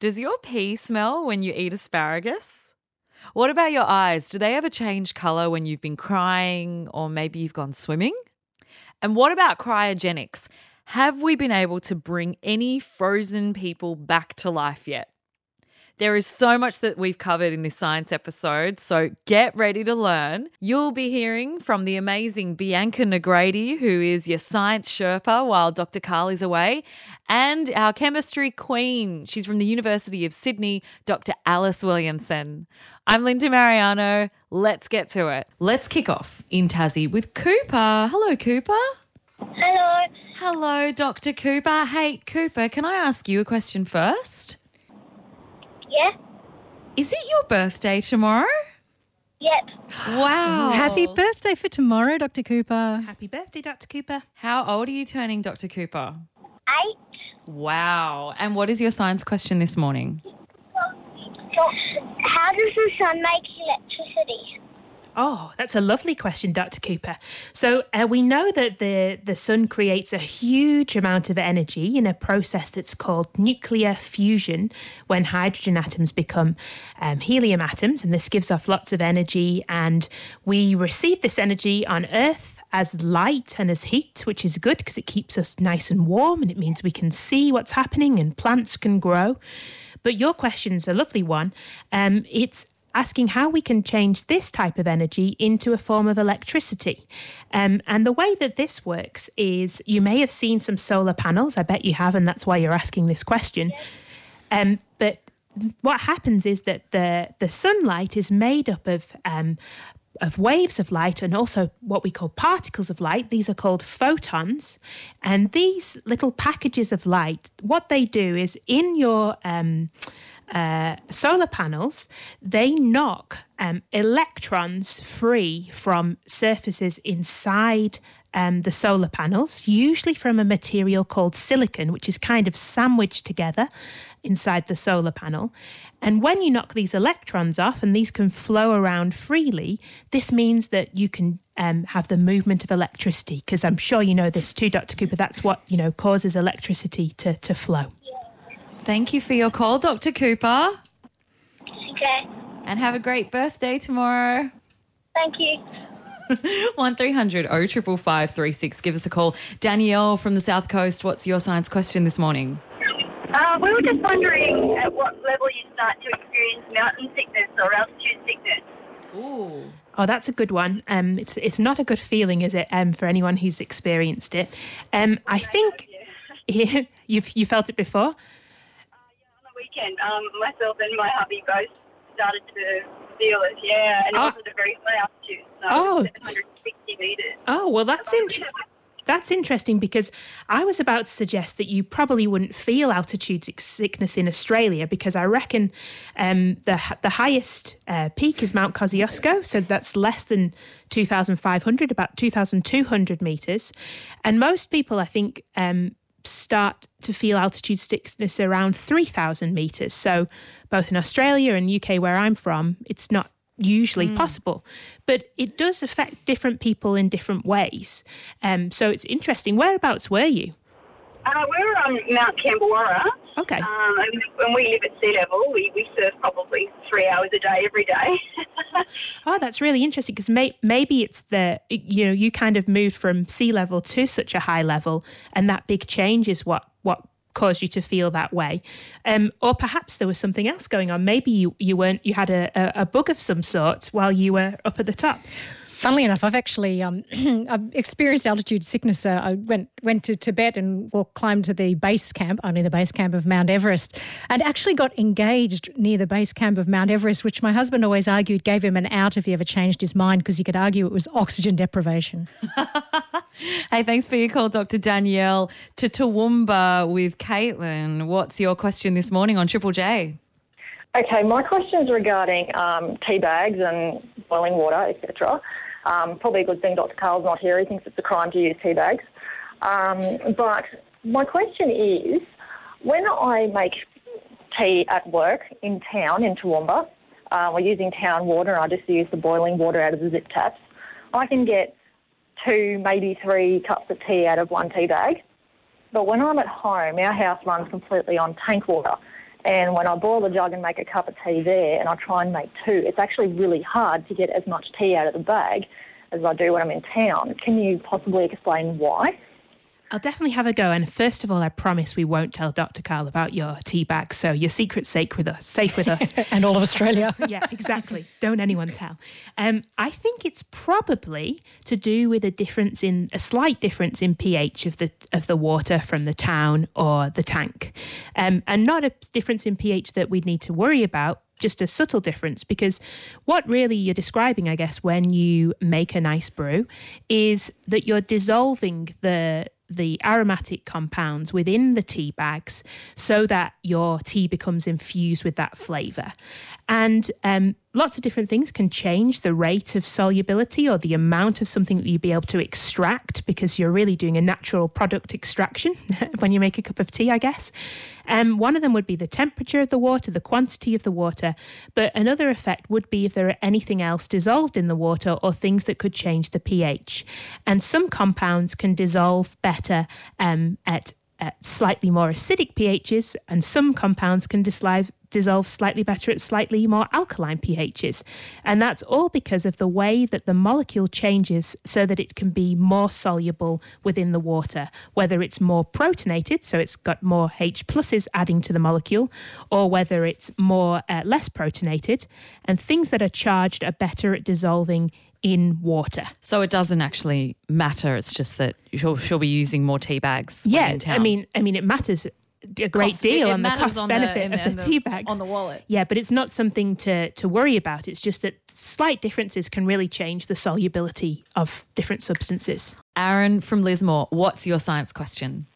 Does your pee smell when you eat asparagus? What about your eyes? Do they ever change colour when you've been crying or maybe you've gone swimming? And what about cryogenics? Have we been able to bring any frozen people back to life yet? There is so much that we've covered in this science episode, so get ready to learn. You'll be hearing from the amazing Bianca Nogrady, who is your science Sherpa while Dr. Karl is away, and our chemistry queen. She's from the University of Sydney, Dr. Alice Williamson. I'm Linda Marigliano. Let's get to it. Let's kick off in Tassie with Cooper. Hello, Cooper. Hello. Hello, Dr. Cooper. Hey, Cooper, can I ask you a question first? Yeah. Is it your birthday tomorrow? Yep. Wow. Happy birthday for tomorrow, Dr. Cooper. Happy birthday, Dr. Cooper. How old are you turning, Dr. Cooper? Eight. Wow. And what is your science question this morning? How does the sun make electricity? Oh, that's a lovely question, Dr. Cooper. So uh, we know that the, the sun creates a huge amount of energy in a process that's called nuclear fusion when hydrogen atoms become um, helium atoms, and this gives off lots of energy. And we receive this energy on Earth as light and as heat, which is good because it keeps us nice and warm and it means we can see what's happening and plants can grow. But your question's a lovely one. Um, it's asking how we can change this type of energy into a form of electricity. Um, and the way that this works is you may have seen some solar panels. I bet you have, and that's why you're asking this question. Um, but what happens is that the the sunlight is made up of um, of waves of light and also what we call particles of light. These are called photons, and these little packages of light, what they do is in your um, uh, solar panels, they knock um, electrons free from surfaces inside um, the solar panels, usually from a material called silicon, which is kind of sandwiched together inside the solar panel. And when you knock these electrons off and these can flow around freely, this means that you can um, have the movement of electricity. Because I'm sure you know this too, Dr. Cooper. That's what you know causes electricity to, to flow. Thank you for your call, Dr. Cooper. Okay. And have a great birthday tomorrow. Thank you. 1300 055536. Give us a call. Danielle from the South Coast, what's your science question this morning? Uh, we were just wondering at what level you start to experience mountain sickness or altitude sickness. Ooh. Oh, that's a good one. Um, it's it's not a good feeling, is it? Um, for anyone who's experienced it. Um, I think you've you felt it before. Weekend, um, myself and my hubby both started to feel it, yeah, and it Ah. wasn't a very high altitude, so Oh. 760 metres. Oh, well, that's interesting. That's interesting because I was about to suggest that you probably wouldn't feel altitude sickness in Australia because I reckon um, the the highest uh, peak is Mount Kosciuszko, so that's less than two thousand five hundred, about two thousand two hundred meters, and most people, I think. Um, start to feel altitude sickness around 3000 meters so both in Australia and UK where I'm from it's not usually possible. But it does affect different people in different ways. Um, so it's interesting. Whereabouts were you? Uh, we're on Mount Cambewarra, Okay. um, and when we live at sea level, we, we surf probably three hours a day every day. Oh, that's really interesting because may- maybe it's the, you know, you kind of moved from sea level to such a high level, and that big change is what, what caused you to feel that way. Um, or perhaps there was something else going on. Maybe you, you weren't, you had a, a, a bug of some sort while you were up at the top. Funnily enough, I've actually um, I've experienced altitude sickness. Uh, I went went to Tibet and walked, climbed to the base camp, only the base camp of Mount Everest, and actually got engaged near the base camp of Mount Everest, which my husband always argued gave him an out if he ever changed his mind because he could argue it was oxygen deprivation. Hey, thanks for your call, Dr. Danielle. To Toowoomba with Caitlin. What's your question this morning on Triple J? Okay, my question is regarding um, tea bags and boiling water, etc. Um, probably a good thing Dr. Karl's not here. He thinks it's a crime to use tea bags. Um, but my question is, when I make tea at work in town in Toowoomba, uh, we're using town water, and I just use the boiling water out of the zip taps. I can get two, maybe three cups of tea out of one tea bag. But when I'm at home, our house runs completely on tank water. And when I boil the jug and make a cup of tea there, and I try and make two, it's actually really hard to get as much tea out of the bag as I do when I'm in town. Can you possibly explain why? I'll definitely have a go. And first of all, I promise we won't tell Dr. Karl about your tea bag. So your secret's safe with us. Safe with us. and all of Australia. yeah, exactly. Don't anyone tell. Um, I think it's probably to do with a difference in a slight difference in pH of the of the water from the town or the tank, um, and not a difference in pH that we'd need to worry about. Just a subtle difference because what really you're describing, I guess, when you make a nice brew is that you're dissolving the the aromatic compounds within the tea bags so that your tea becomes infused with that flavour. And um, lots of different things can change the rate of solubility or the amount of something that you'd be able to extract because you're really doing a natural product extraction when you make a cup of tea, I guess. Um, one of them would be the temperature of the water, the quantity of the water. But another effect would be if there are anything else dissolved in the water or things that could change the pH. And some compounds can dissolve better um, at at slightly more acidic pHs, and some compounds can dissolve, dissolve slightly better at slightly more alkaline pHs. And that's all because of the way that the molecule changes so that it can be more soluble within the water, whether it's more protonated, so it's got more H pluses adding to the molecule, or whether it's more uh, less protonated. And things that are charged are better at dissolving in water. So it doesn't actually matter. It's just that she'll, she'll be using more tea bags. Yeah, in town. I mean, I mean, it matters a great Cost- deal it on the cost on the- benefit in- of the, the- tea bags on the wallet. Yeah, but it's not something to to worry about. It's just that slight differences can really change the solubility of different substances. Aaron from Lismore, what's your science question?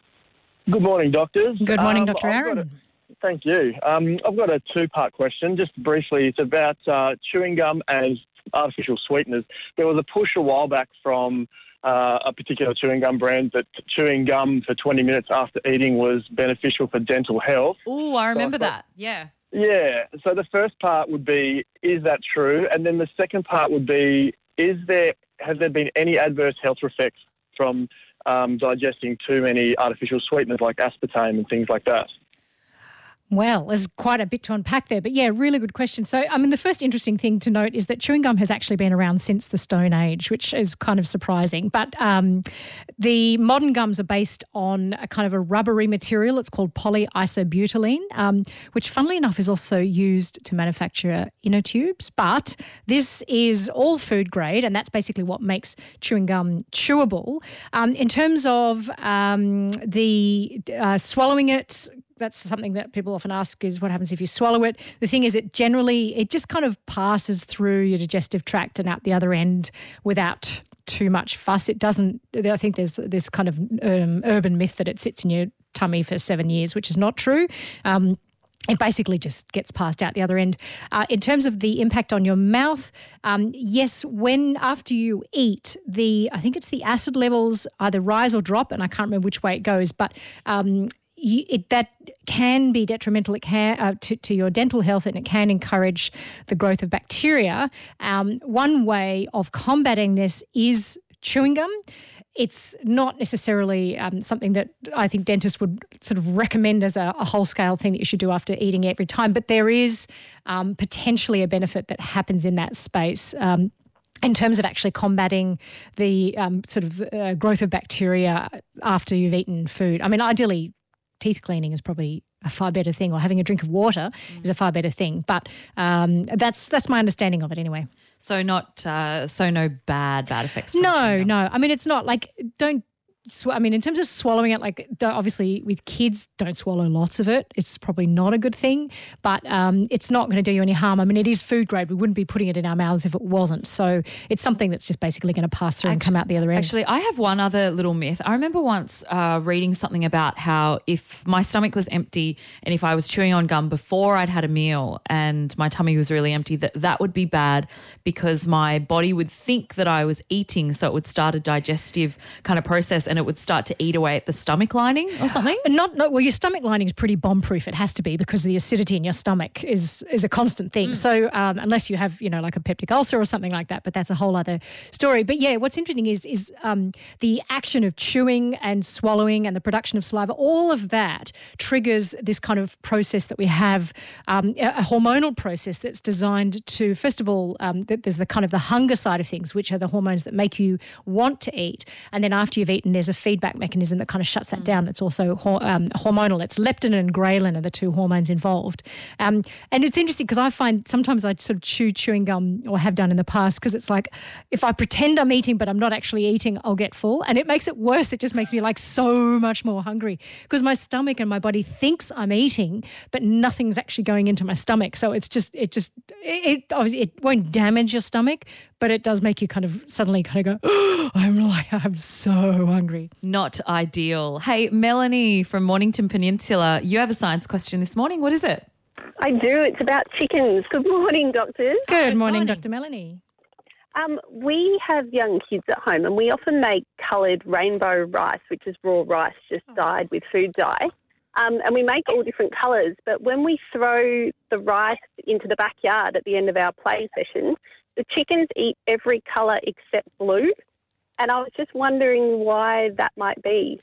Good morning, doctors. Good morning, Um, Dr. I've Aaron. a- thank you. Um, I've got a two-part question. Just briefly, it's about uh, chewing gum and artificial sweeteners. There was a push a while back from uh, a particular chewing gum brand that chewing gum for 20 minutes after eating was beneficial for dental health. Oh, I remember thought- that. Yeah. Yeah. So the first part would be, is that true? And then the second part would be, is there has there been any adverse health effects from um, digesting too many artificial sweeteners like aspartame and things like that? Well, there's quite a bit to unpack there, but yeah, really good question. So, I mean, the first interesting thing to note is that chewing gum has actually been around since the Stone Age, which is kind of surprising. But um, the modern gums are based on a kind of a rubbery material. It's called polyisobutylene, um, which, funnily enough, is also used to manufacture inner tubes. But this is all food grade, and that's basically what makes chewing gum chewable. Um, in terms of um, the uh, swallowing it, that's something that people often ask is what happens if you swallow it. The thing is, it generally it just kind of passes through your digestive tract and out the other end without too much fuss. It doesn't. I think there's this kind of um, urban myth that it sits in your tummy for seven years, which is not true. Um, it basically just gets passed out the other end. Uh, in terms of the impact on your mouth, um, yes, when after you eat, the I think it's the acid levels either rise or drop, and I can't remember which way it goes, but um, you, it, that can be detrimental. It can uh, to, to your dental health, and it can encourage the growth of bacteria. Um, one way of combating this is chewing gum. It's not necessarily um, something that I think dentists would sort of recommend as a, a whole scale thing that you should do after eating every time, but there is um, potentially a benefit that happens in that space. Um, in terms of actually combating the um, sort of uh, growth of bacteria after you've eaten food. I mean, ideally, teeth cleaning is probably a far better thing, or having a drink of water is a far better thing. But um, that's that's my understanding of it anyway. So not uh, so no bad bad effects. No, no. I mean, it's not like don't. Sw- I mean, in terms of swallowing it, like don't, obviously with kids, don't swallow lots of it. It's probably not a good thing, but um, it's not going to do you any harm. I mean, it is food grade. We wouldn't be putting it in our mouths if it wasn't. So it's something that's just basically going to pass through and come out the other end. Actually, I have one other little myth. I remember once uh, reading something about how if my stomach was empty and if I was chewing on gum before I'd had a meal and my tummy was really empty, that that would be bad because my body would think that I was eating, so it would start a digestive kind of process and it would start to eat away at the stomach lining or something? Not, no, well, your stomach lining is pretty bomb proof. It has to be because the acidity in your stomach is is a constant thing. So um, unless you have, you know, like a peptic ulcer or something like that, but that's a whole other story. But yeah, what's interesting is is um, the action of chewing and swallowing and the production of saliva. All of that triggers this kind of process that we have, um, a, hormonal process that's designed to, first of all, um, th- there's the kind of the hunger side of things, which are the hormones that make you want to eat, and then after you've eaten, there's a feedback mechanism that kind of shuts that down. That's also um, hormonal. It's leptin and ghrelin are the two hormones involved. Um, and it's interesting because I find sometimes I sort of chew chewing gum or have done in the past because it's like if I pretend I'm eating but I'm not actually eating, I'll get full, and it makes it worse. It just makes me like so much more hungry because my stomach and my body thinks I'm eating, but nothing's actually going into my stomach. So it's just it just it it, it won't damage your stomach, but it does make you kind of suddenly kind of go, oh, I'm like I'm so hungry. Not ideal. Hey, Melanie from Mornington Peninsula, you have a science question this morning. What is it? I do. It's about chickens. Good morning, doctors. Good morning, Dr. Melanie. Um, we have young kids at home, and we often make coloured rainbow rice, which is raw rice just dyed with food dye. Um, and we make all different colours. But when we throw the rice into the backyard at the end of our play session, the chickens eat every colour except blue. And I was just wondering why that might be.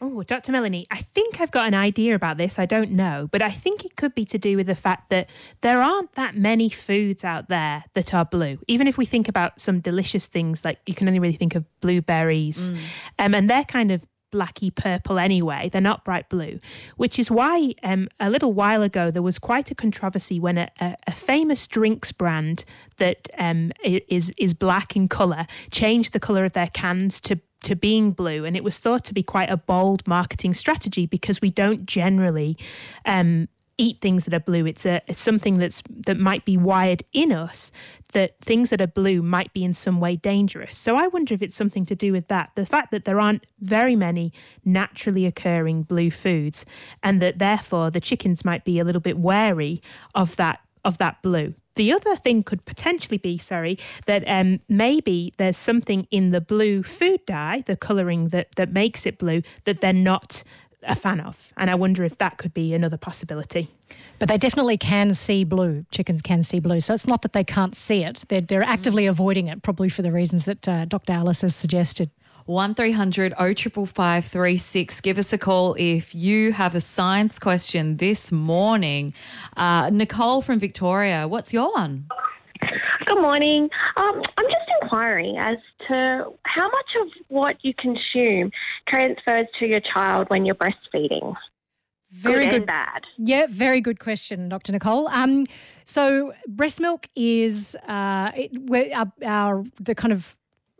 Oh, Dr. Melanie, I think I've got an idea about this. I don't know, but I think it could be to do with the fact that there aren't that many foods out there that are blue. Even if we think about some delicious things, like you can only really think of blueberries, um, and they're kind of blacky purple anyway. They're not bright blue, which is why um, a little while ago there was quite a controversy when a, a, a famous drinks brand that um, is is black in colour changed the colour of their cans to to being blue, and it was thought to be quite a bold marketing strategy because we don't generally um, eat things that are blue. It's a it's something that's that might be wired in us that things that are blue might be in some way dangerous. So I wonder if it's something to do with that. The fact that there aren't very many naturally occurring blue foods, and that therefore the chickens might be a little bit wary of that of that blue. The other thing could potentially be, sorry, that um, maybe there's something in the blue food dye, the colouring that, that makes it blue, that they're not a fan of. And I wonder if that could be another possibility. But they definitely can see blue. Chickens can see blue. So it's not that they can't see it. They're, they're actively avoiding it, probably for the reasons that uh, Dr. Alice has suggested. 1300 055536. Give us a call if you have a science question this morning. Uh, Nicole from Victoria, what's your one? Good morning. Um, I'm just inquiring as to how much of what you consume transfers to your child when you're breastfeeding. Very good, good. and bad. Yeah, very good question, Dr. Nicole. Um, so breast milk is uh, it, our, our the kind of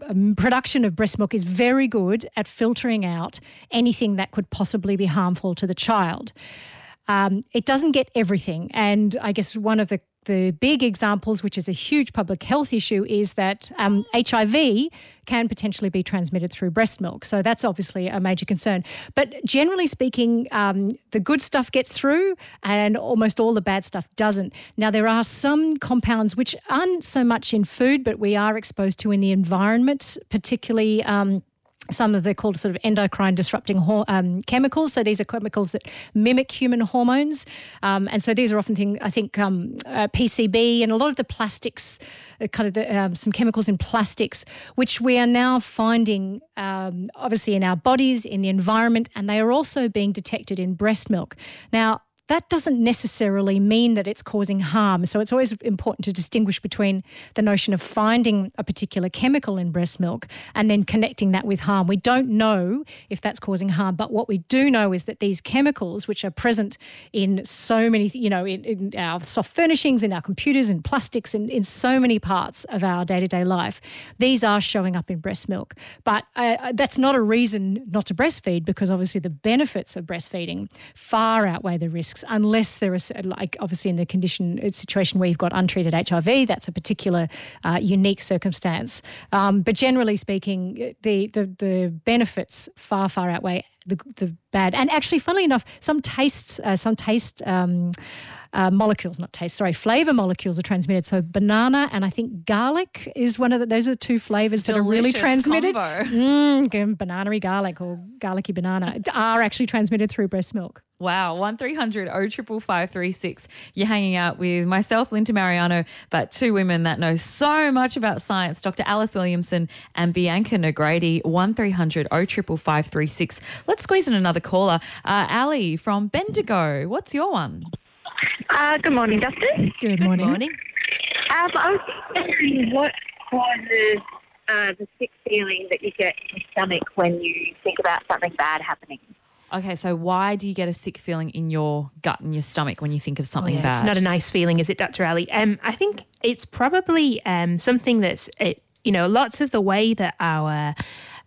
um, production of breast milk is very good at filtering out anything that could possibly be harmful to the child. Um, it doesn't get everything, and I guess one of the the big examples, which is a huge public health issue, is that um, HIV can potentially be transmitted through breast milk. So that's obviously a major concern. But generally speaking, um, the good stuff gets through and almost all the bad stuff doesn't. Now, there are some compounds which aren't so much in food, but we are exposed to in the environment, particularly. Um, some of the called sort of endocrine disrupting um, chemicals. So these are chemicals that mimic human hormones, um, and so these are often things I think um, uh, PCB and a lot of the plastics, uh, kind of the, um, some chemicals in plastics, which we are now finding um, obviously in our bodies, in the environment, and they are also being detected in breast milk. Now that doesn't necessarily mean that it's causing harm. So it's always important to distinguish between the notion of finding a particular chemical in breast milk and then connecting that with harm. We don't know if that's causing harm, but what we do know is that these chemicals, which are present in so many, you know, in, in our soft furnishings, in our computers, in plastics, in, in so many parts of our day to day life, these are showing up in breast milk. But uh, that's not a reason not to breastfeed because obviously the benefits of breastfeeding far outweigh the risks unless there is like obviously in the condition uh, situation where you've got untreated HIV that's a particular uh, unique circumstance. Um, but generally speaking the, the the benefits far far outweigh the, the bad. And actually funnily enough some tastes uh, some taste um, uh, molecules, not taste, sorry, flavor molecules are transmitted. So banana and I think garlic is one of the, those are two flavors that are really Delicious transmitted. combo. Mm, banana garlic or garlicky banana are actually transmitted through breast milk. Wow, 1300 055536. You're hanging out with myself, Linda Marigliano, but two women that know so much about science, Dr. Alice Williamson and Bianca Nogrady, 1300 055536. Let's squeeze in another caller. Uh, Ali from Bendigo, what's your one? Uh, good morning, Dustin. Good morning. Good Morning. Um, I was wondering what causes uh, the sick feeling that you get in your stomach when you think about something bad happening. Okay, so why do you get a sick feeling in your gut and your stomach when you think of something Oh, yeah, bad? It's not a nice feeling, is it, Dr. Ali? Um, I think it's probably um, something that's, it, you know, lots of the way that our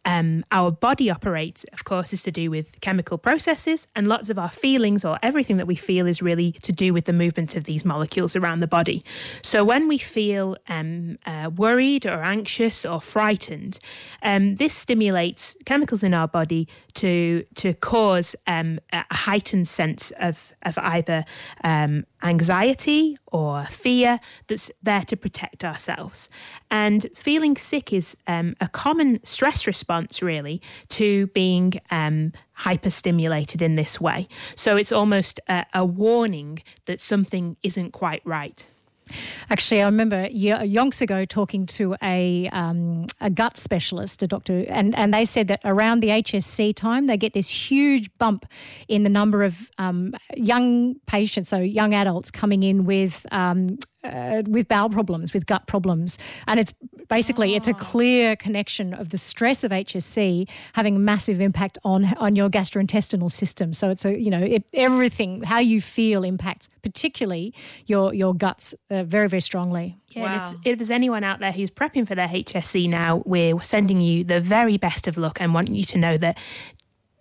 um, our body operates, of course, is to do with chemical processes, and lots of our feelings or everything that we feel is really to do with the movement of these molecules around the body. So when we feel um, uh, worried or anxious or frightened, um, this stimulates chemicals in our body to to cause um, a heightened sense of of either um, anxiety or fear that's there to protect ourselves. And feeling sick is um, a common stress response, really, to being um, hyperstimulated in this way. So it's almost a, a warning that something isn't quite right. Actually, I remember ye- yonks ago talking to a um, a gut specialist, a doctor, and, and they said that around the HSC time, they get this huge bump in the number of um, young patients, so young adults coming in with um, uh, with bowel problems, with gut problems, and it's basically it's a clear connection of the stress of HSC having a massive impact on on your gastrointestinal system. So it's a you know it, everything how you feel impacts particularly your your guts uh, very very strongly. Yeah, and if, if there's anyone out there who's prepping for their HSC now, we're sending you the very best of luck and want you to know that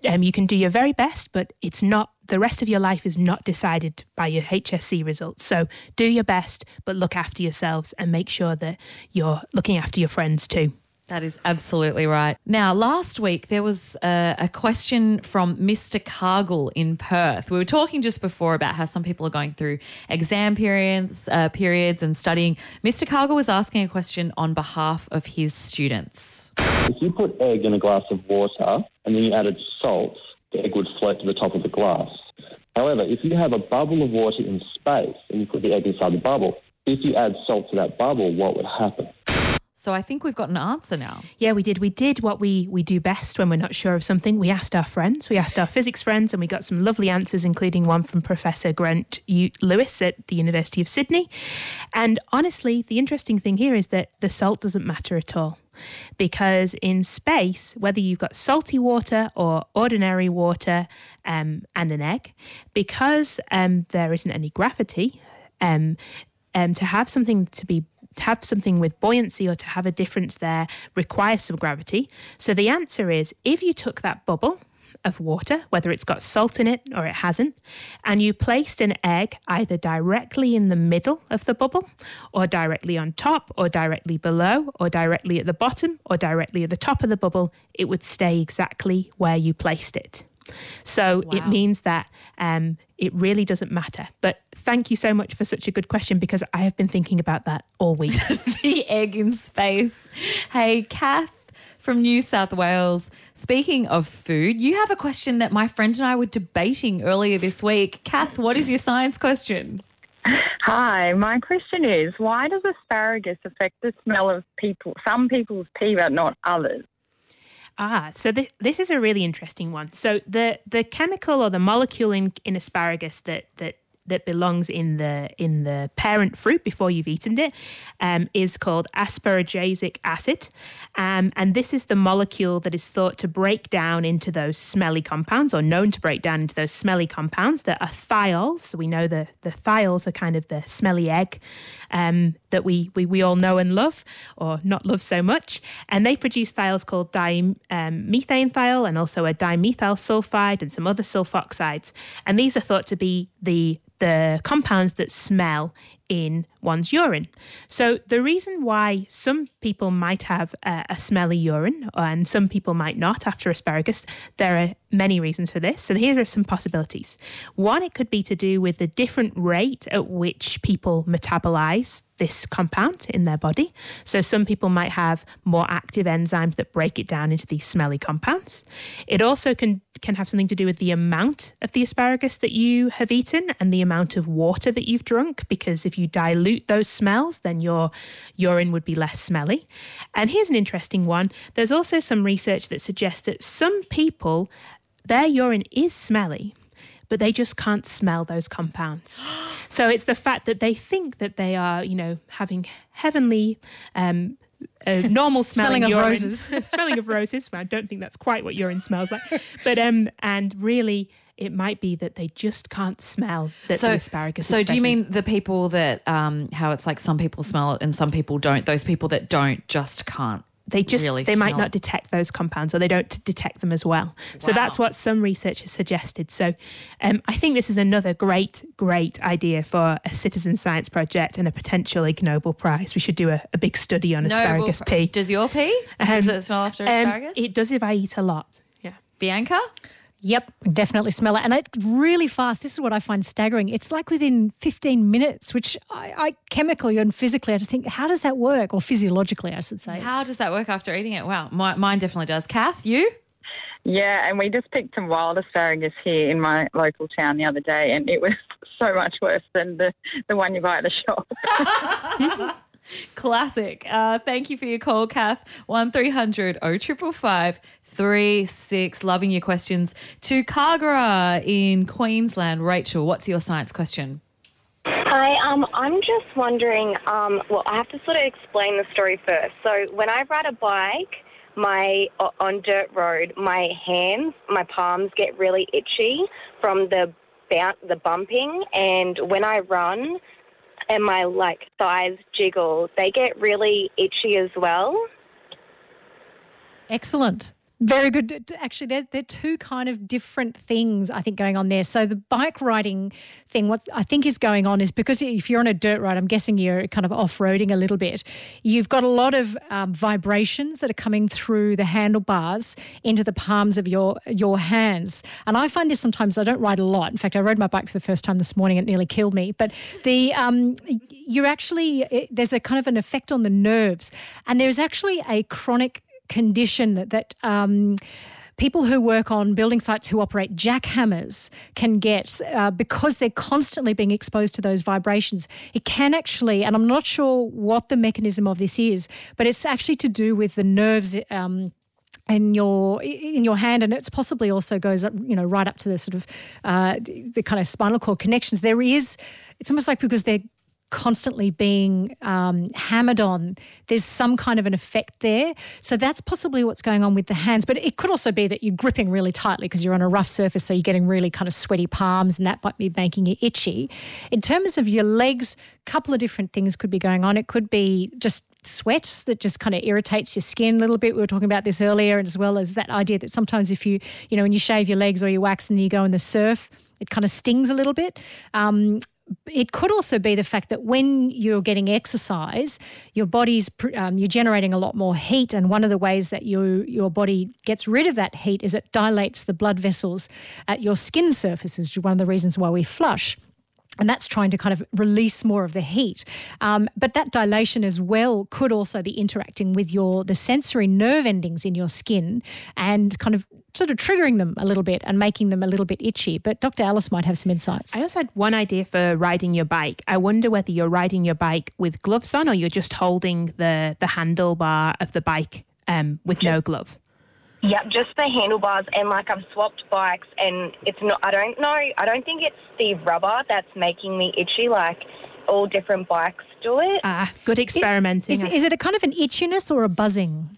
um, you can do your very best, but it's not the rest of your life is not decided by your HSC results. So do your best, but look after yourselves and make sure that you're looking after your friends too. That is absolutely right. Now, last week there was a, a, question from Mr. Cargill in Perth. We were talking just before about how some people are going through exam periods, uh, periods and studying. Mr. Cargill was asking a question on behalf of his students. If you put egg in a glass of water and then you added salt, the egg would float to the top of the glass. However, if you have a bubble of water in space and you put the egg inside the bubble, if you add salt to that bubble, what would happen? So I think we've got an answer now. Yeah, we did. We did what we, we do best when we're not sure of something. We asked our friends, we asked our physics friends, and we got some lovely answers, including one from Professor Geraint Lewis at the University of Sydney. And honestly, the interesting thing here is that the salt doesn't matter at all. Because in space, whether you've got salty water or ordinary water um, and an egg, because um, there isn't any gravity, um, um, to have something to be to have something with buoyancy or to have a difference there requires some gravity. So the answer is if you took that bubble of water, whether it's got salt in it or it hasn't, and you placed an egg either directly in the middle of the bubble, or directly on top, or directly below, or directly at the bottom, or directly at the top of the bubble, it would stay exactly where you placed it. So wow. it means that um, it really doesn't matter. But thank you so much for such a good question because I have been thinking about that all week. the egg in space. Hey, Kath from New South Wales. Speaking of food, you have a question that my friend and I were debating earlier this week. Kath, what is your science question? Hi, my question is why does asparagus affect the smell of people, some people's pee, but not others? Ah, so this this is a really interesting one. So the the chemical or the molecule in, in asparagus that that that belongs in the in the parent fruit before you've eaten it um, is called asparagusic acid, um, and this is the molecule that is thought to break down into those smelly compounds, or known to break down into those smelly compounds that are thiols. So we know the the thiols are kind of the smelly egg um, that we, we we all know and love, or not love so much, and they produce thiols called dimethane um, thiol and also a dimethyl sulfide and some other sulfoxides, and these are thought to be the the compounds that smell in one's urine. So, the reason why some people might have a, smelly urine and some people might not after asparagus, there are many reasons for this. So, here are some possibilities. One, it could be to do with the different rate at which people metabolize this compound in their body. So, some people might have more active enzymes that break it down into these smelly compounds. It also can can have something to do with the amount of the asparagus that you have eaten and the amount of water that you've drunk because if you dilute those smells then your urine would be less smelly. And here's an interesting one. There's also some research that suggests that some people their urine is smelly but they just can't smell those compounds. so it's the fact that they think that they are, you know, having heavenly um, a normal smelling, smelling of urine, roses. smelling of roses. Well, I don't think that's quite what urine smells like, but um, and really. It might be that they just can't smell that so, the asparagus. So, do you mean the people that, um, how it's like some people smell it and some people don't? Those people that don't just can't. they just really they might not detect those compounds or they don't detect them as well so that's what some research has suggested so um, i think this is another great great idea for a citizen science project and a potential ig nobel prize we should do a, a big study on asparagus pee Does your pee? Does Um, it smell after um, asparagus? it does if i eat a lot yeah Bianca? Yep, definitely smell it. And it's really fast. This is what I find staggering. It's like within 15 minutes, which I, I chemically and physically, I just think, how does that work? Or physiologically, I should say. How does that work after eating it? Wow, my, mine definitely does. Kath, you? Yeah, and we just picked some wild asparagus here in my local town the other day, and it was so much worse than the, the one you buy at the shop. Classic. Uh, thank you for your call, Kath. 1300 0555 36. Loving your questions. To Cargara in Queensland. Rachel, what's your science question? Hi, um, I'm just wondering. Um, well, I have to sort of explain the story first. So, when I ride a bike, my on dirt road, my hands, my palms get really itchy from the bounce, the bumping, and when I run, and my like thighs jiggle, they get really itchy as well. Excellent. Very good. Actually, there's there are two kind of different things I think going on there. So the bike riding thing, what I think is going on is because if you're on a dirt ride, I'm guessing you're kind of off roading a little bit. You've got a lot of um, vibrations that are coming through the handlebars into the palms of your your hands. And I find this sometimes. I don't ride a lot. In fact, I rode my bike for the first time this morning. It nearly killed me. But the um, you're actually it- there's a kind of an effect on the nerves, and there's actually a chronic condition that, that um, people who work on building sites who operate jackhammers can get uh, because they're constantly being exposed to those vibrations. It can actually, and I'm not sure what the mechanism of this is, but it's actually to do with the nerves. Um, in your in your hand, and it's possibly also goes up, you know, right up to the sort of uh, the kind of spinal cord connections. There is, it's almost like because they're constantly being um, hammered on, there's some kind of an effect there. So that's possibly what's going on with the hands. But it could also be that you're gripping really tightly because you're on a rough surface, so you're getting really kind of sweaty palms, and that might be making you itchy. In terms of your legs, a couple of different things could be going on. It could be just sweat that just kind of irritates your skin a little bit. We were talking about this earlier, as well as that idea that sometimes if you, you know, when you shave your legs or you wax and you go in the surf, it kind of stings a little bit. Um, it could also be the fact that when you're getting exercise, your body's um, you're generating a lot more heat, and one of the ways that you your body gets rid of that heat is it dilates the blood vessels at your skin surfaces. Which is one of the reasons why we flush and that's trying to kind of release more of the heat. Um, but that dilation as well could also be interacting with your the sensory nerve endings in your skin and kind of sort of triggering them a little bit and making them a little bit itchy. But Dr. Alice might have some insights. I also had one idea for riding your bike. I wonder whether you're riding your bike with gloves on or you're just holding the, the handlebar of the bike um, with no glove. Yep, just the handlebars and like I've swapped bikes and it's not I don't know I don't think it's the rubber that's making me itchy like all different bikes do it. Ah, good experimenting. Is, is it a kind of an itchiness or a buzzing?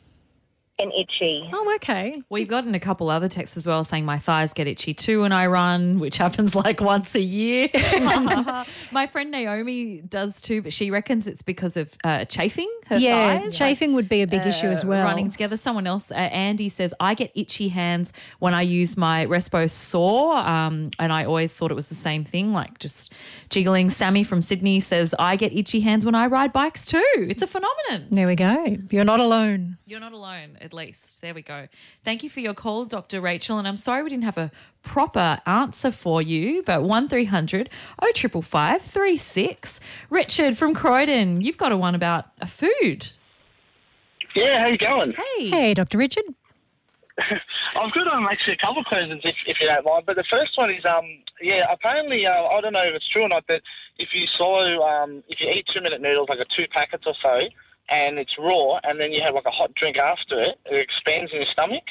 And itchy. Oh, okay. We've gotten a couple other texts as well saying my thighs get itchy too when I run, which happens like once a year. my friend Naomi does too, but she reckons it's because of uh, chafing her yeah, thighs. chafing would be a big issue as uh, well. Running together. Someone else, uh, Andy says, I get itchy hands when I use my Respo saw, um, and I always thought it was the same thing, like just jiggling. Sammy from Sydney says, I get itchy hands when I ride bikes too. It's a phenomenon. There we go. You're not alone. You're not alone, at least. There we go. Thank you for your call, Dr. Rachel. And I'm sorry we didn't have a proper answer for you, but 1300 0555 36. Richard from Croydon, you've got a one about a food. Yeah, how you going? Hey. Hey, Dr. Richard. I've got um, actually a couple of questions if, if you don't mind. But the first one is, um, yeah, apparently, uh, I don't know if it's true or not, but if you swallow, um, if you eat two minute noodles, like a two packets or so, and it's raw, and then you have like a hot drink after it, it expands in your stomach.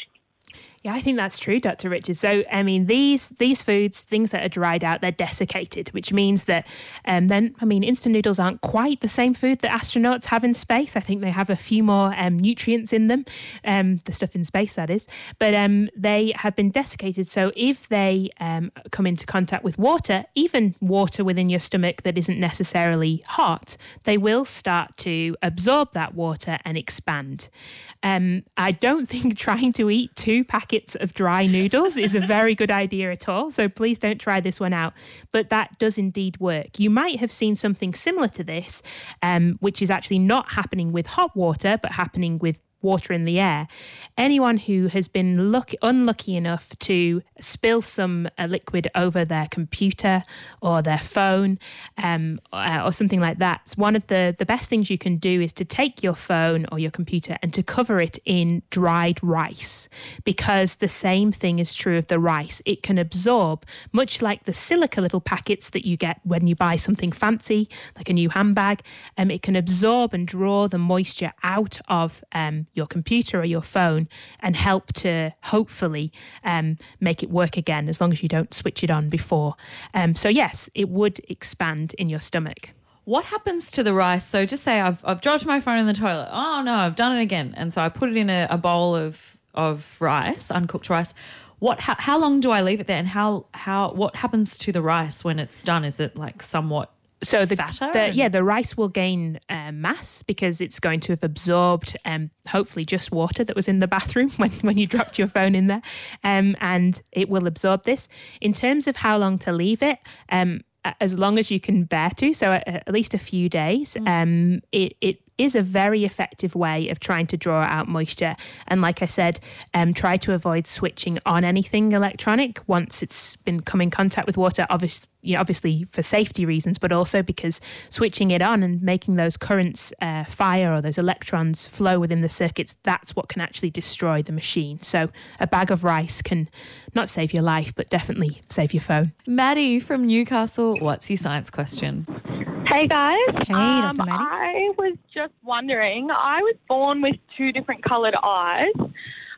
Yeah, I think that's true, Dr. Richards. So, I mean, these these foods, things that are dried out, they're desiccated, which means that um, then, I mean, instant noodles aren't quite the same food that astronauts have in space. I think they have a few more um, nutrients in them, um, the stuff in space, that is. But um, they have been desiccated. So, if they um, come into contact with water, even water within your stomach that isn't necessarily hot, they will start to absorb that water and expand. Um, I don't think trying to eat two packets of dry noodles is a very good idea at all. So please don't try this one out. But that does indeed work. You might have seen something similar to this, um, which is actually not happening with hot water, but happening with water in the air. Anyone who has been luck- unlucky enough to spill some uh, liquid over their computer or their phone um, uh, or something like that, one of the, the best things you can do is to take your phone or your computer and to cover it in dried rice because the same thing is true of the rice. It can absorb, much like the silica little packets that you get when you buy something fancy, like a new handbag, um, it can absorb and draw the moisture out of um, your computer or your phone and help to hopefully um, make it work again as long as you don't switch it on before. Um, so, yes, it would expand in your stomach. What happens to the rice? So just say I've, I've dropped my phone in the toilet. Oh no, I've done it again. And so I put it in a, a bowl of, of rice, uncooked rice. What? How, how long do I leave it there? And how how what happens to the rice when it's done? Is it like somewhat so the, the yeah the rice will gain uh, mass because it's going to have absorbed um, hopefully just water that was in the bathroom when, when you dropped your phone in there. Um, and it will absorb this. In terms of how long to leave it um, as long as you can bear to so at, at least a few days um, it, it is a very effective way of trying to draw out moisture. And like I said, um, try to avoid switching on anything electronic once it's been come in contact with water. Obviously, you know, obviously for safety reasons, but also because switching it on and making those currents uh, fire or those electrons flow within the circuits, that's what can actually destroy the machine. So a bag of rice can not save your life, but definitely save your phone. Maddie from Newcastle, what's your science question? Hey guys. Hey, um, Dr. Maddie. I was just wondering. I was born with two different coloured eyes.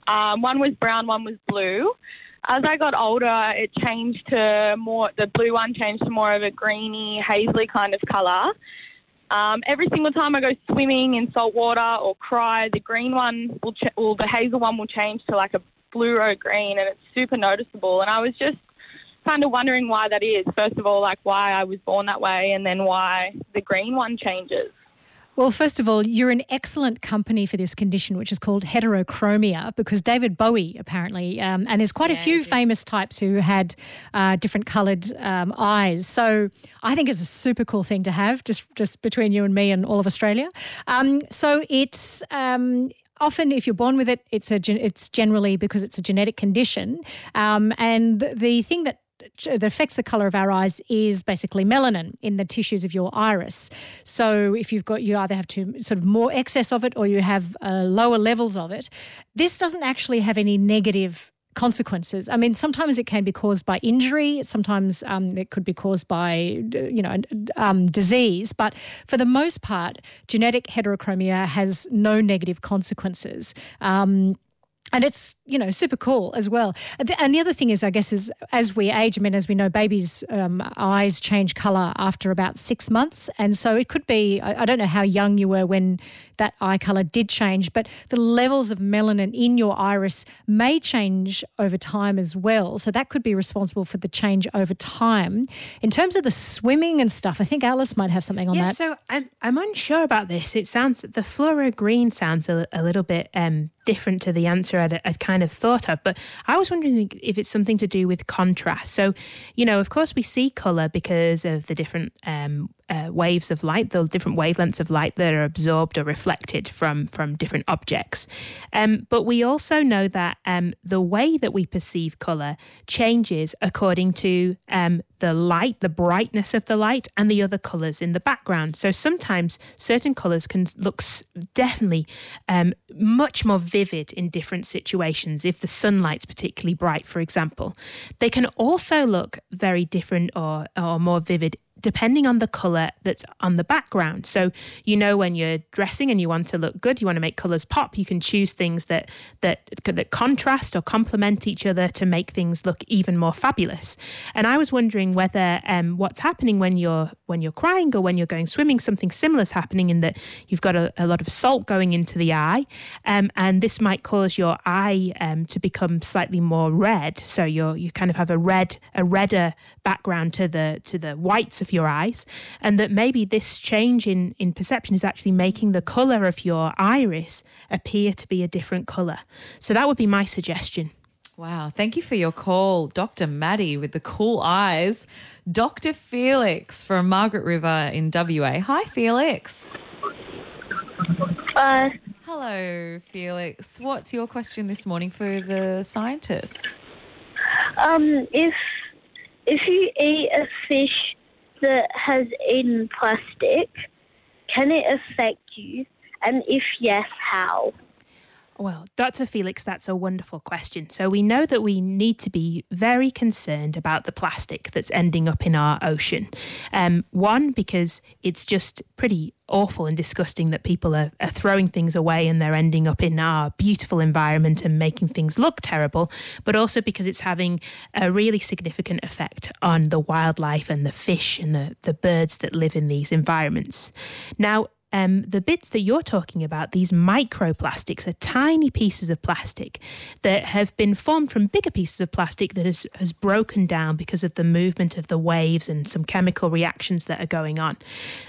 Um, one was brown, one was blue. As I got older, it changed to more. The blue one changed to more of a greeny, hazely kind of colour. Um, every single time I go swimming in salt water or cry, the green one will, ch- well, the hazel one will change to like a fluoro green, and it's super noticeable. And I was just kind of wondering why that is. First of all, like why I was born that way, and then why the green one changes. Well, first of all, you're an excellent company for this condition, which is called heterochromia, because David Bowie apparently, um, and there's quite a few famous types who had uh, different coloured um, eyes. So I think it's a super cool thing to have, just just between you and me and all of Australia. Um, so it's. Um, Often, if you're born with it, it's a it's generally because it's a genetic condition, um, and the, the thing that that affects the color of our eyes is basically melanin in the tissues of your iris. So if you've got, you either have to sort of more excess of it or you have uh, lower levels of it. This doesn't actually have any negative consequences. I mean, sometimes it can be caused by injury. Sometimes um, it could be caused by, you know, um, disease. But for the most part, genetic heterochromia has no negative consequences. Um, and it's you know super cool as well. And the other thing is i guess is as we age i mean as we know babies um, eyes change color after about six months. And so it could be I, I, don't know how young you were when that eye color did change but the levels of melanin in your iris may change over time as well so that could be responsible for the change over time in terms of the swimming and stuff i think alice might have something on yeah, that so I'm, I'm unsure about this it sounds the fluoro green sounds a, a little bit um, different to the answer I'd, I'd, kind of thought of. But I was wondering if it's something to do with contrast. So, you know, of course, we see colour because of the different um, uh, waves of light, the different wavelengths of light that are absorbed or reflected from from different objects. Um, but we also know that um, the way that we perceive color changes according to um, the light, the brightness of the light, and the other colors in the background. So sometimes certain colors can look definitely um, much more vivid in different situations. If the sunlight's particularly bright, for example, they can also look very different or or more vivid depending on the color that's on the background. So you know when you're dressing and you want to look good, you want to make colors pop, you can choose things that that that contrast or complement each other to make things look even more fabulous. And I was wondering whether um, what's happening when you're when you're crying or when you're going swimming, something similar is happening in that you've got a, a lot of salt going into the eye, um, and this might cause your eye um, to become slightly more red. So you're you kind of have a red a redder background to the to the whites of of your eyes, and that maybe this change in, in perception is actually making the colour of your iris appear to be a different colour. So that would be my suggestion. Wow. Thank you for your call, Dr. Maddie with the cool eyes. Dr. Felix from Margaret River in WA. Hi, Felix. Uh, Hello, Felix. What's your question this morning for the scientists? Um, if if you eat a fish that has eaten plastic, can it affect you? And if yes, how? Well, Dr. Felix, that's a wonderful question. So, we know that we need to be very concerned about the plastic that's ending up in our ocean. Um, one, because it's just pretty awful and disgusting that people are, are throwing things away and they're ending up in our beautiful environment and making things look terrible, but also because it's having a really significant effect on the wildlife and the fish and the, the birds that live in these environments. Now, um, the bits that you're talking about, these microplastics, are tiny pieces of plastic that have been formed from bigger pieces of plastic that has, has broken down because of the movement of the waves and some chemical reactions that are going on.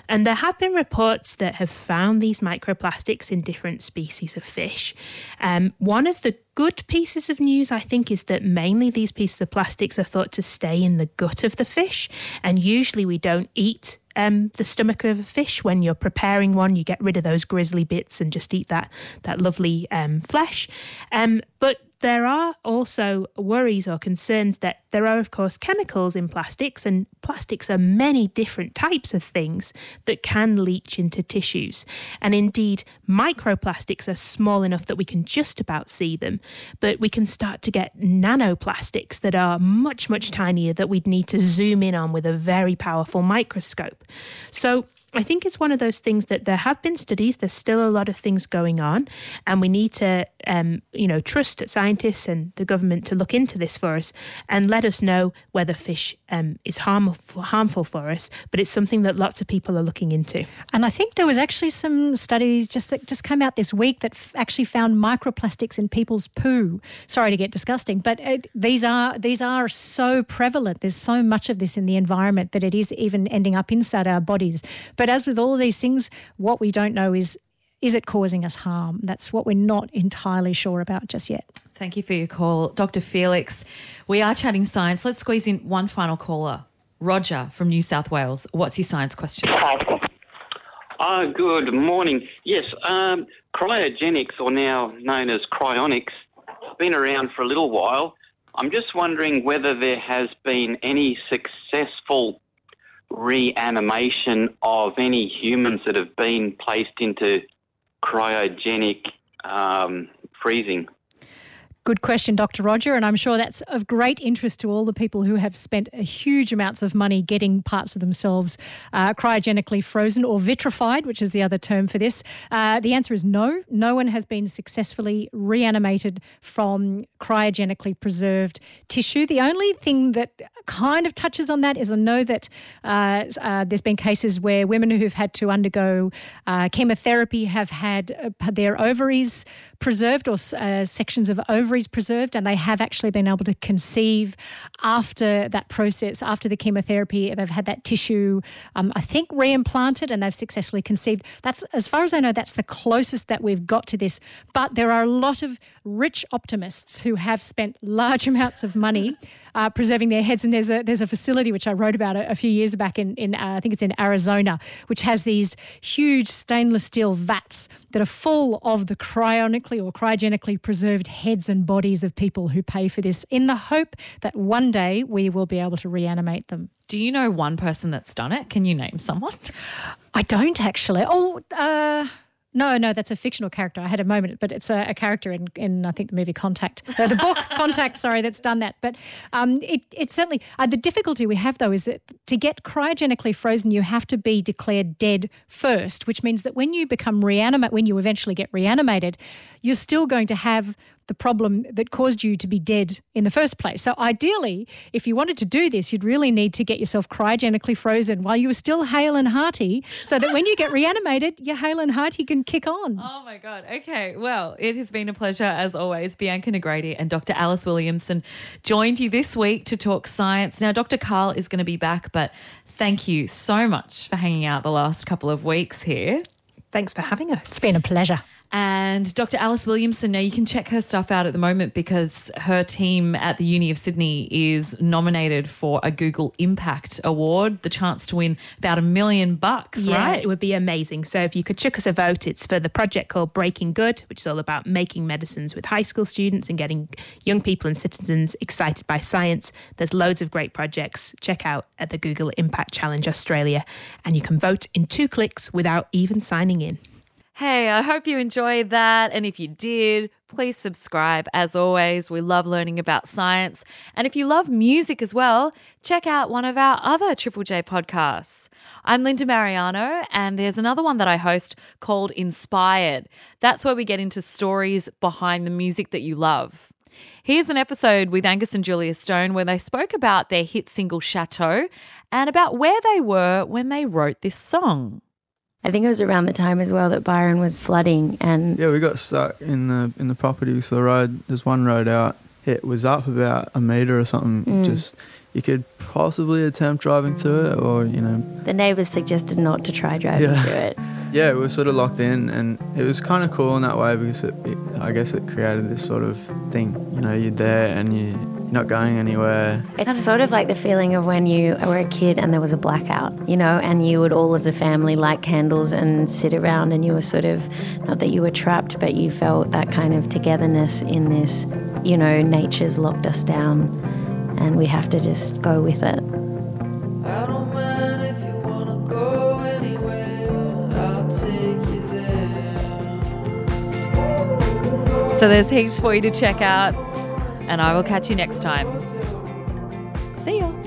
And there have been reports that have found these microplastics in different species of fish. Um, one of the good pieces of news, I think, is that mainly these pieces of plastics are thought to stay in the gut of the fish. And usually we don't eat um, the stomach of a fish when you're preparing one. You get rid of those grisly bits and just eat that that lovely um, flesh. Um, but there are also worries or concerns that there are, of course, chemicals in plastics, and plastics are many different types of things that can leach into tissues. And indeed, microplastics are small enough that we can just about see them, but we can start to get nanoplastics that are much, much tinier that we'd need to zoom in on with a very powerful microscope. So, I think it's one of those things that there have been studies. There's still a lot of things going on, and we need to, um, you know, trust scientists and the government to look into this for us and let us know whether fish um, is harmful harmful for us. But it's something that lots of people are looking into. And I think there was actually some studies just that just came out this week that f- actually found microplastics in people's poo. Sorry to get disgusting, but it, these are these are so prevalent. There's so much of this in the environment that it is even ending up inside our bodies. But as with all of these things, what we don't know is is it causing us harm? That's what we're not entirely sure about just yet. Thank you for your call, Dr. Felix. We are chatting science. Let's squeeze in one final caller. Roger from New South Wales. What's your science question? Uh, good morning. Yes, um, cryogenics, or now known as cryonics, has been around for a little while. I'm just wondering whether there has been any successful reanimation of any humans that have been placed into cryogenic um, freezing. Good question, Dr. Roger, and I'm sure that's of great interest to all the people who have spent huge amounts of money getting parts of themselves uh, cryogenically frozen or vitrified, which is the other term for this. Uh, the answer is no. No one has been successfully reanimated from cryogenically preserved tissue. The only thing that kind of touches on that is I know that uh, uh there's been cases where women who've had to undergo uh, chemotherapy have had uh, their ovaries preserved or sections of ovaries ovaries preserved, and they have actually been able to conceive after that process, after the chemotherapy. They've had that tissue, um, I think, reimplanted, and they've successfully conceived. That's, as far as I know, that's the closest that we've got to this. But there are a lot of rich optimists who have spent large amounts of money uh, preserving their heads. And there's a there's a facility which I wrote about a, a few years back in in uh, I think it's in Arizona, which has these huge stainless steel vats that are full of the cryonically or cryogenically preserved heads and bodies of people who pay for this, in the hope that one day we will be able to reanimate them. Do you know one person that's done it? Can you name someone? I don't actually. Oh, uh, no, no, that's a fictional character. I had a moment, but it's a, a character in, in, I think, the movie Contact, uh, the book Contact. Sorry, that's done that. But um, it, it certainly uh, the difficulty we have though is that to get cryogenically frozen, you have to be declared dead first, which means that when you become reanimate, when you eventually get reanimated, you're still going to have the problem that caused you to be dead in the first place. So, ideally, if you wanted to do this, you'd really need to get yourself cryogenically frozen while you were still hale and hearty, so that when you get reanimated, you're hale and hearty can kick on. Oh my God. Okay. Well, it has been a pleasure as always. Bianca Nogrady and Dr. Alice Williamson joined you this week to talk science. Now, Dr. Karl is going to be back, but thank you so much for hanging out the last couple of weeks here. Thanks for having us. It's been a pleasure. And Dr. Alice Williamson, now you can check her stuff out at the moment because her team at the Uni of Sydney is nominated for a Google Impact Award, the chance to win about a million bucks, yeah, right? It would be amazing. So if you could chuck us a vote, it's for the project called Breaking Good, which is all about making medicines with high school students and getting young people and citizens excited by science. There's loads of great projects. Check out at the Google Impact Challenge Australia, and you can vote in two clicks without even signing in. Hey, I hope you enjoyed that. And if you did, please subscribe. As always, we love learning about science. And if you love music as well, check out one of our other Triple J podcasts. I'm Linda Marigliano, and there's another one that I host called Inspired. That's where we get into stories behind the music that you love. Here's an episode with Angus and Julia Stone where they spoke about their hit single Chateau and about where they were when they wrote this song. I think it was around the time as well that Byron was flooding and Yeah, we got stuck in the in the property so the road there's one road out. It was up about a metre or something. Mm. Just you could possibly attempt driving through it or, you know the neighbours suggested not to try driving Yeah. through it. Yeah, we were sort of locked in and it was kind of cool in that way because it, it, I guess it created this sort of thing. You know, you're there and you, you're not going anywhere. It's sort of like the feeling of when you were a kid and there was a blackout, you know, and you would all as a family light candles and sit around and you were sort of, not that you were trapped, but you felt that kind of togetherness in this, you know, nature's locked us down and we have to just go with it. So there's heaps for you to check out, and I will catch you next time. See ya.